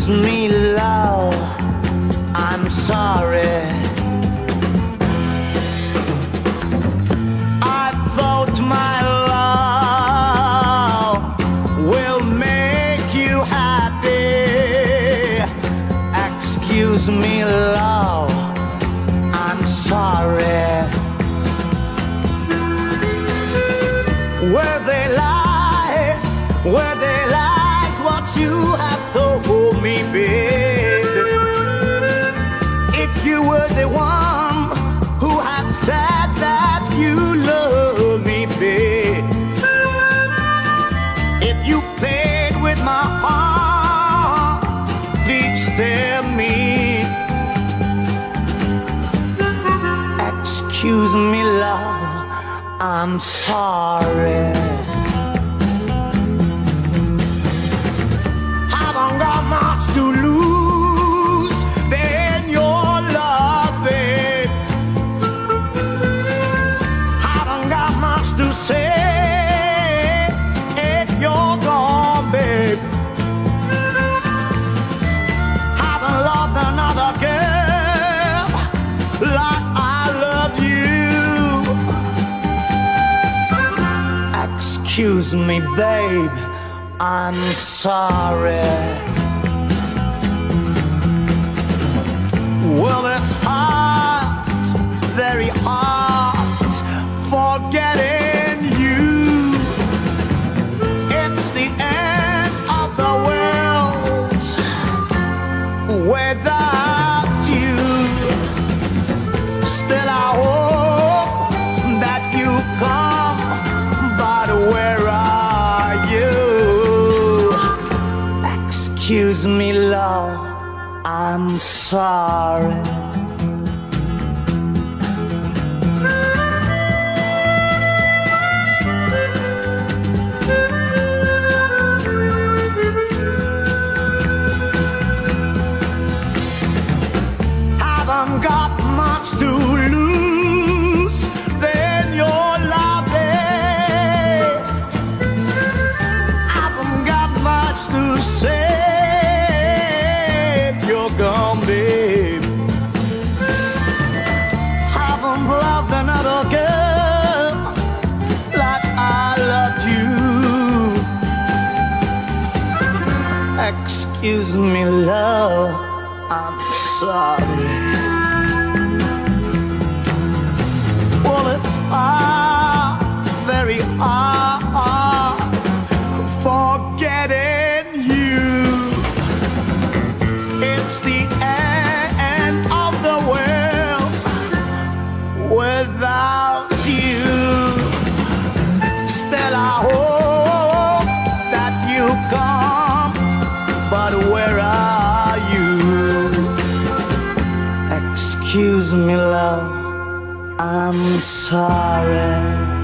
Excuse me, love, I'm sorry. I thought my love will make you happy. Excuse me, love, I'm sorry. Were they lies? Were they were the one who had said that you love me, babe. If you played with my heart, please tell me. Excuse me, love, I'm sorry. Excuse me, babe, I'm sorry. Excuse me, love, I'm sorry. haven't got much to excuse me love. I'm sorry. Well, it's hard, very hard, you? Excuse me, love. I'm sorry.